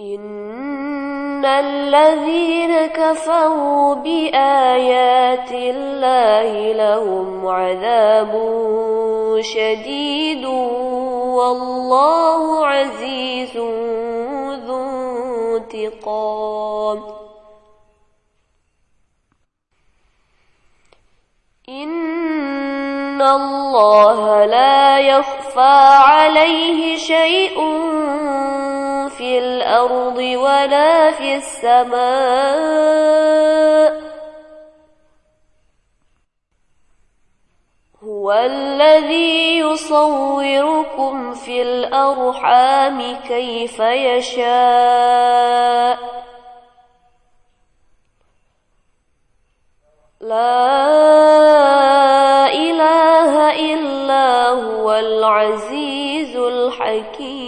إن الذين كفروا بآيات الله لهم عذاب شديد والله عزيز ذو انتقام إن الله لا يخفى عليه شيء في الأرض ولا في السماء. هو الذي يصوركم في الأرحام كيف يشاء. لا إله إلا هو العزيز الحكيم.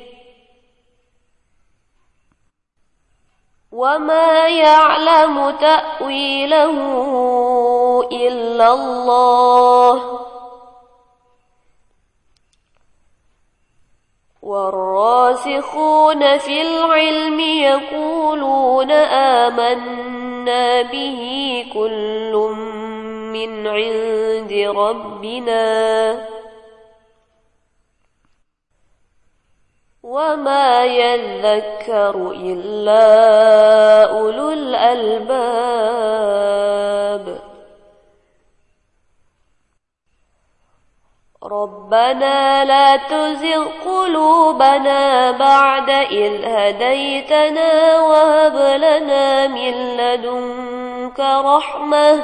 وما يعلم تأويله إلا الله والراسخون في العلم يقولون آمنا به كل من عند ربنا وما يذكر إلا أولو الألباب. ربنا لا تزغ قلوبنا بعد إذ هديتنا وهب لنا من لدنك رحمة.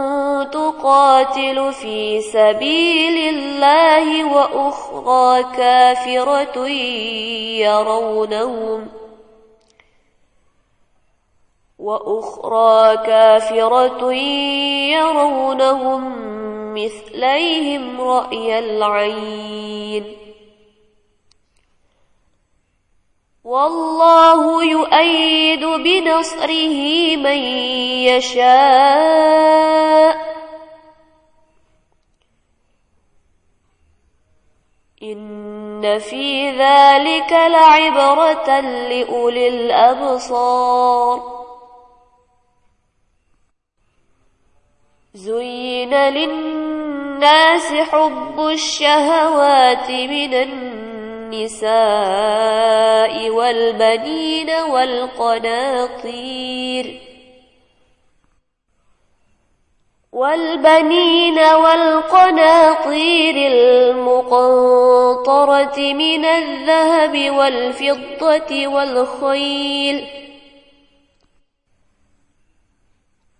تقاتل في سبيل الله وأخرى كافرة يرونهم وأخرى كافرة يرونهم مثليهم رأي العين والله يؤيد بنصره من يشاء. إن في ذلك لعبرة لأولي الأبصار. زين للناس حب الشهوات من النساء والبنين والقناطير. والبنين والقناطير المقنطرة من الذهب والفضة والخيل.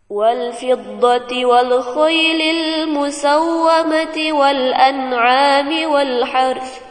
والفضة والخيل المسومة والأنعام والحرث.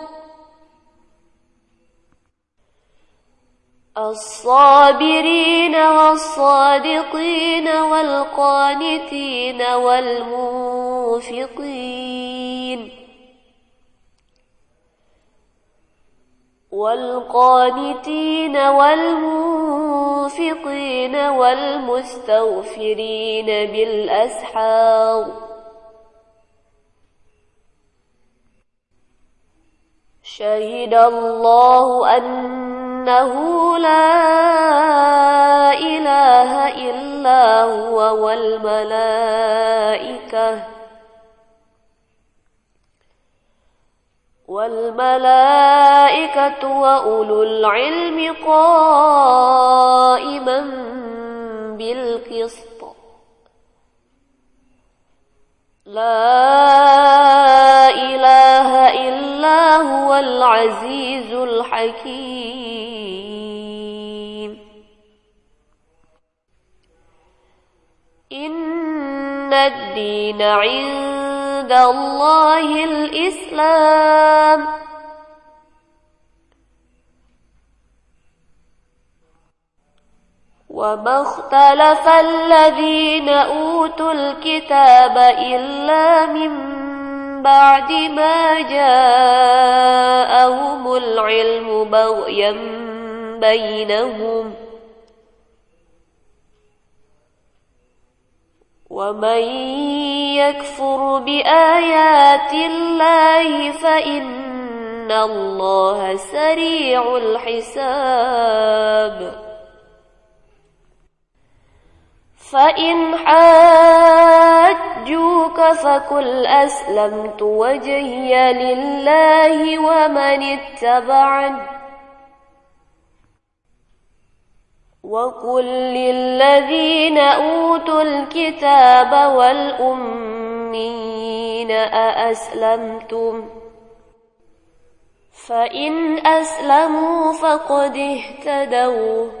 الصابرين والصادقين والقانتين والمنفقين والقانتين والمنفقين والمستغفرين بالأسحار شهد الله أنه لا إله إلا هو والملائكة والملائكة وأولو العلم قائما بالقسط. لا إله إلا إلا هو العزيز الحكيم. إن الدين عند الله الإسلام. وما اختلف الذين أوتوا الكتاب إلا من بعد ما جاءهم العلم بغيا بينهم ومن يكفر بآيات الله فإن الله سريع الحساب فإن حاجوك فكل أسلمت وجهي لله ومن اتبعن وقل للذين أوتوا الكتاب والأمين أأسلمتم؟ فإن أسلموا فقد اهتدوا.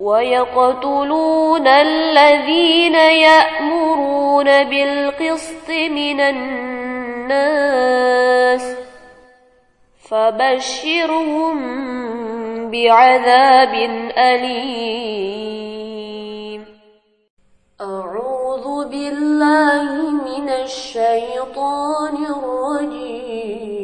ويقتلون الذين يأمرون بالقسط من الناس فبشرهم بعذاب أليم. أعوذ بالله من الشيطان الرجيم.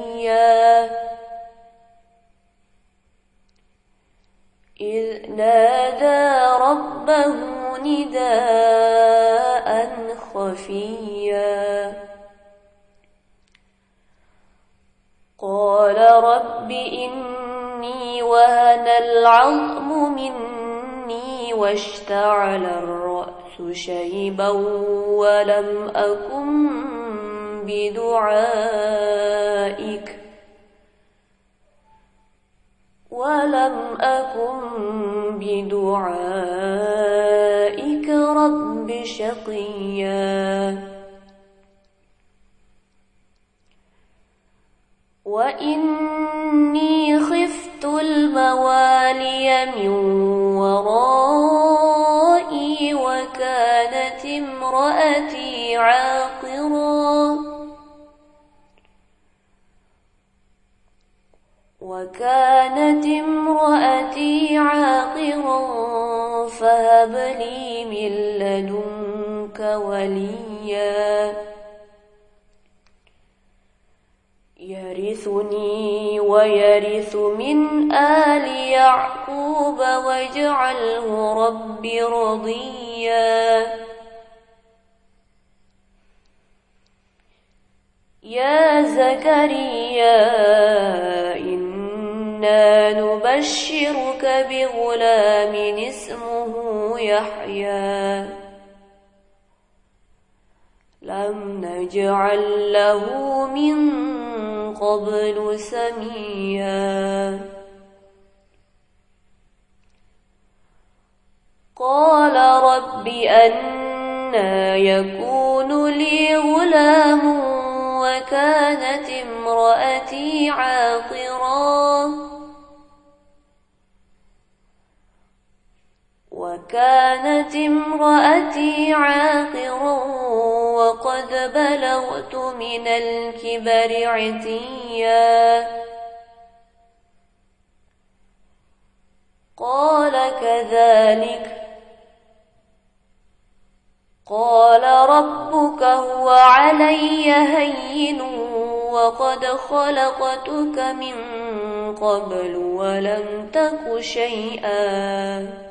واشتعل الرأس شيبا ولم أكن بدعائك. ولم أكن بدعائك رب شقيا. وإني خفت الموالي من ورائي وكانت امرأتي عاقراً. وكانت امرأتي عاقرا فهب لي من لدنك وليا. يرثني ويرث من آل يعقوب واجعله رب رضيا. يا زكريا إنا نبشرك بغلام اسمه يحيى. لم نجعل له من قبل سميا. قال رب أنا يكون لي غلام وكانت امرأتي عاقرا. وكانت امرأتي عاقرا. وقد بلغت من الكبر عتيا. قال كذلك. قال ربك هو علي هين وقد خلقتك من قبل ولم تك شيئا.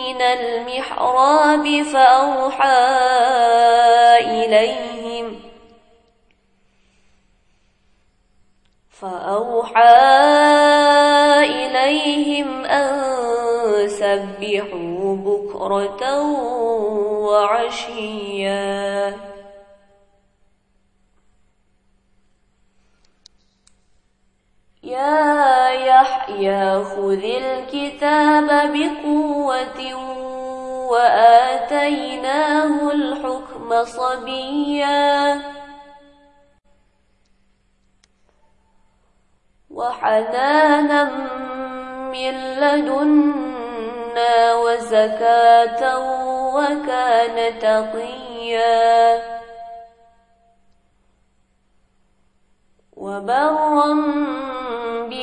المحراب فأوحى إليهم. فأوحى إليهم أن سبحوا بكرة وعشيا. يا يحيى خذ الكتاب بقوة وآتيناه الحكم صبيا. وحنانا من لدنا وزكاة وكان تقيا. وبرا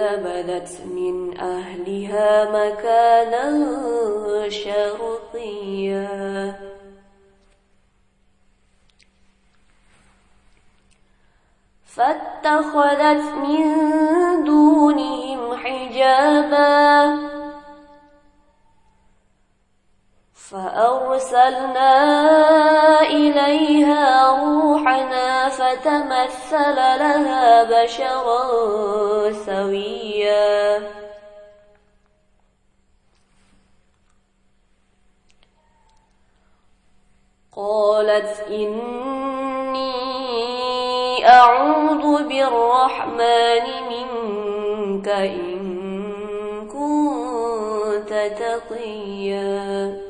انتبذت من أهلها مكانا شرقيا. فاتخذت من دونهم حجابا. فأرسلنا إليها فتمثل لها بشرا سويا. قالت إني أعوذ بالرحمن منك إن كنت تقيا.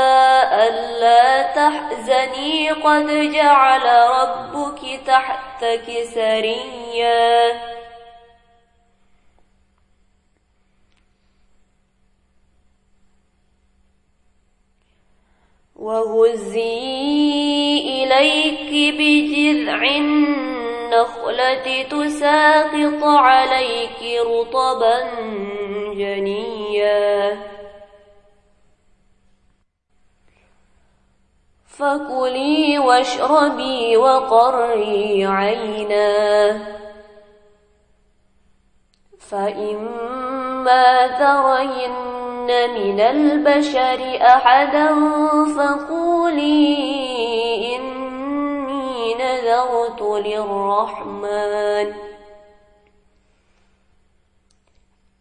تحزني قد جعل ربك تحتك سريا. وهزي إليك بجذع النخلة تساقط عليك رطبا جنيا. فكلي واشربي وقري عينا فإما ترين من البشر أحدا فقولي إني نذرت للرحمن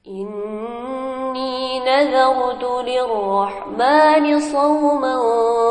إني نذرت للرحمن صوما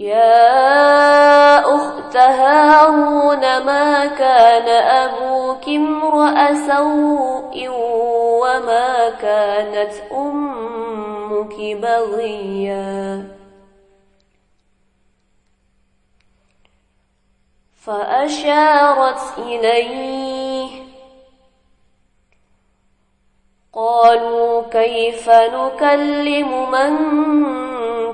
يا أخت هارون ما كان أبوك امرأ سوء وما كانت أمك بغيا؟ فأشارت إليه. قالوا كيف نكلم من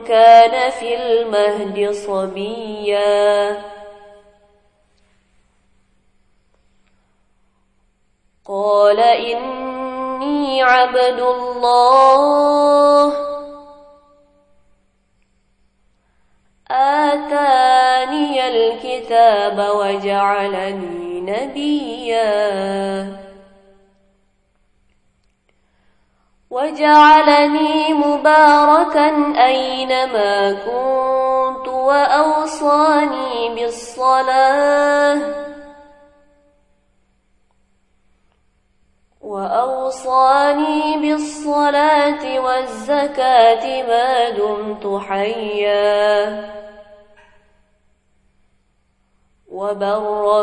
كان في المهد صبيا. قال إني عبد الله. آتاني الكتاب وجعلني نبيا. وجعلني مباركا أينما كنت وأوصاني بالصلاة. وأوصاني بالصلاة والزكاة ما دمت حيا. وبرا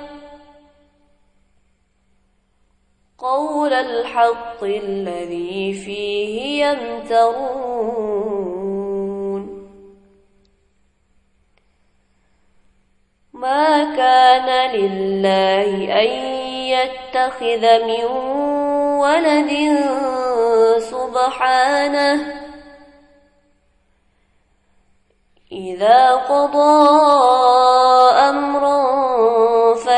قول الحق الذي فيه يمترون. ما كان لله أن يتخذ من ولد سبحانه إذا قضى أمرا